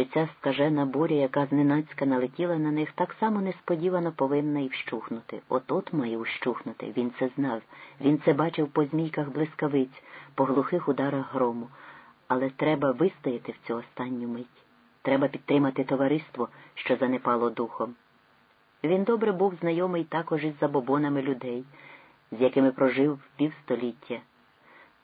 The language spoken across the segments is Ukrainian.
що ця скажена буря, яка зненацька налетіла на них, так само несподівано повинна і вщухнути. От-от має вщухнути. Він це знав. Він це бачив по змійках блискавиць, по глухих ударах грому. Але треба вистояти в цю останню мить. Треба підтримати товариство, що занепало духом. Він добре був знайомий також із забобонами людей, з якими прожив півстоліття.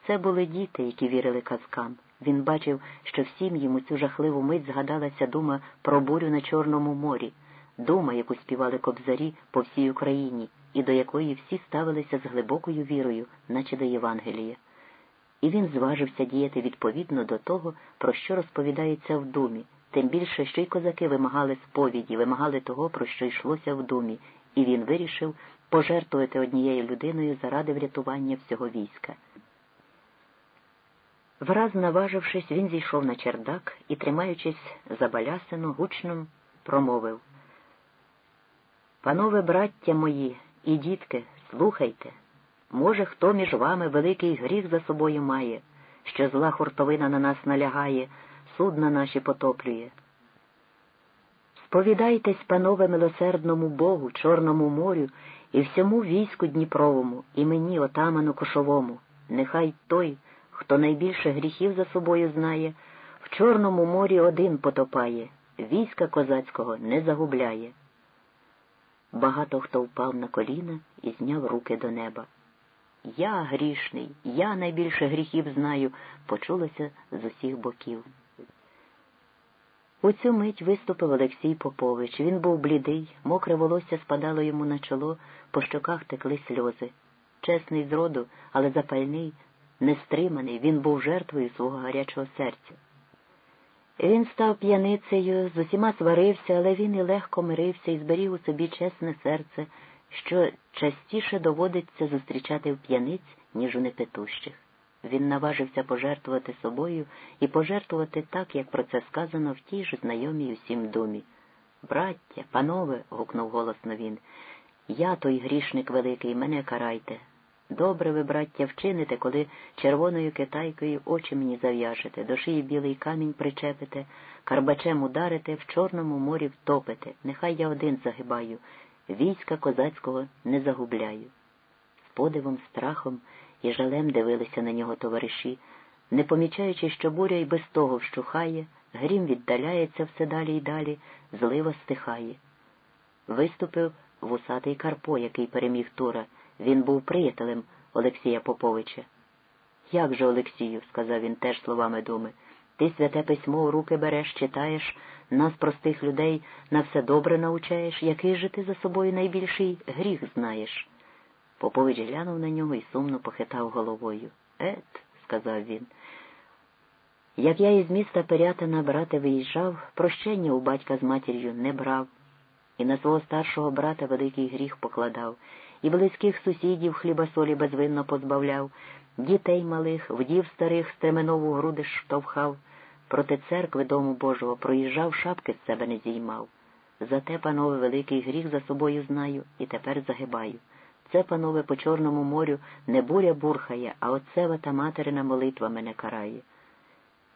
Це були діти, які вірили казкам. Він бачив, що всім йому цю жахливу мить згадалася дума про бурю на Чорному морі, дума, яку співали кобзарі по всій Україні, і до якої всі ставилися з глибокою вірою, наче до Євангелія. І він зважився діяти відповідно до того, про що розповідається в думі, тим більше, що й козаки вимагали сповіді, вимагали того, про що йшлося в думі, і він вирішив пожертвувати однією людиною заради врятування всього війська. Враз наважившись, він зійшов на чердак і, тримаючись за балясину, гучно промовив. Панове браття мої і дітки, слухайте, може, хто між вами великий гріх за собою має, що зла хуртовина на нас налягає, судна наші потоплює. Сповідайтесь, панове милосердному Богу, Чорному морю і всьому війську Дніпровому, і мені, отаману кошовому, нехай той, хто найбільше гріхів за собою знає, в Чорному морі один потопає, війська козацького не загубляє. Багато хто впав на коліна і зняв руки до неба. Я грішний, я найбільше гріхів знаю, почулося з усіх боків. У цю мить виступив Олексій Попович. Він був блідий, мокре волосся спадало йому на чоло, по щоках текли сльози. Чесний зроду, але запальний, нестриманий, він був жертвою свого гарячого серця. Він став п'яницею, з усіма сварився, але він і легко мирився і зберіг у собі чесне серце, що частіше доводиться зустрічати в п'яниць, ніж у непетущих. Він наважився пожертвувати собою і пожертвувати так, як про це сказано в тій ж знайомій усім думі. Браття, панове, гукнув голосно він, я той грішник великий, мене карайте. Добре ви, браття, вчините, коли червоною китайкою очі мені зав'яжете, до шиї білий камінь причепите, карбачем ударите, в Чорному морі втопите. Нехай я один загибаю, війська козацького не загубляю. З подивом, страхом і жалем дивилися на нього товариші, не помічаючи, що буря й без того вщухає, грім віддаляється все далі й далі, злива стихає. Виступив вусатий Карпо, який переміг Тура. Він був приятелем Олексія Поповича. Як же, Олексію, сказав він теж словами думи, ти святе письмо у руки береш, читаєш, нас, простих людей, на все добре научаєш, який же ти за собою найбільший гріх знаєш. Попович глянув на нього і сумно похитав головою. Ет, сказав він. Як я із міста Пирятина брати виїжджав, прощення у батька з матір'ю не брав, і на свого старшого брата великий гріх покладав і близьких сусідів хліба солі безвинно позбавляв, дітей малих, вдів старих стременову груди штовхав, проти церкви дому Божого проїжджав, шапки з себе не зіймав. Зате, панове, великий гріх за собою знаю і тепер загибаю. Це, панове, по Чорному морю не буря бурхає, а отцева та материна молитва мене карає.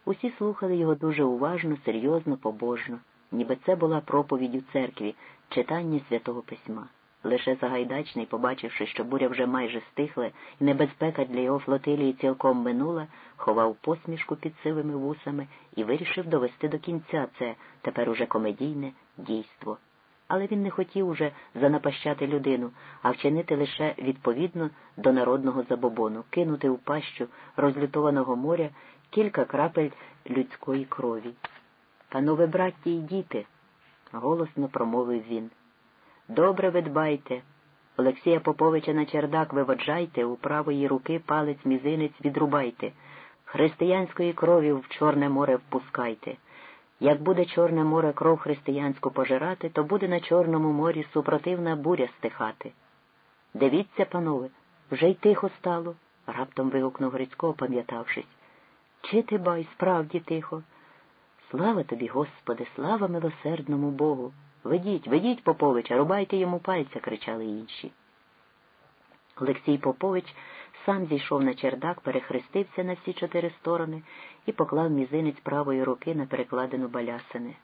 Усі слухали його дуже уважно, серйозно, побожно, ніби це була проповідь у церкві, читання святого письма. Лише Загайдачний, побачивши, що буря вже майже стихла, і небезпека для його флотилії цілком минула, ховав посмішку під сивими вусами і вирішив довести до кінця це тепер уже комедійне дійство. Але він не хотів уже занапащати людину, а вчинити лише відповідно до народного забобону, кинути в пащу розлютованого моря кілька крапель людської крові. Панове братті й діти, голосно промовив він. Добре ви дбайте. Олексія Поповича на чердак виводжайте, у правої руки палець мізинець відрубайте, християнської крові в Чорне море впускайте. Як буде Чорне море кров християнську пожирати, то буде на Чорному морі супротивна буря стихати. Дивіться, панове, вже й тихо стало, раптом вигукнув Грицько, опам'ятавшись. Чи ти бай, справді тихо? Слава тобі, Господи, слава милосердному Богу. Ведіть, ведіть Поповича, рубайте йому пальця, кричали інші. Олексій Попович сам зійшов на чердак, перехрестився на всі чотири сторони і поклав мізинець правої руки на перекладину балясини.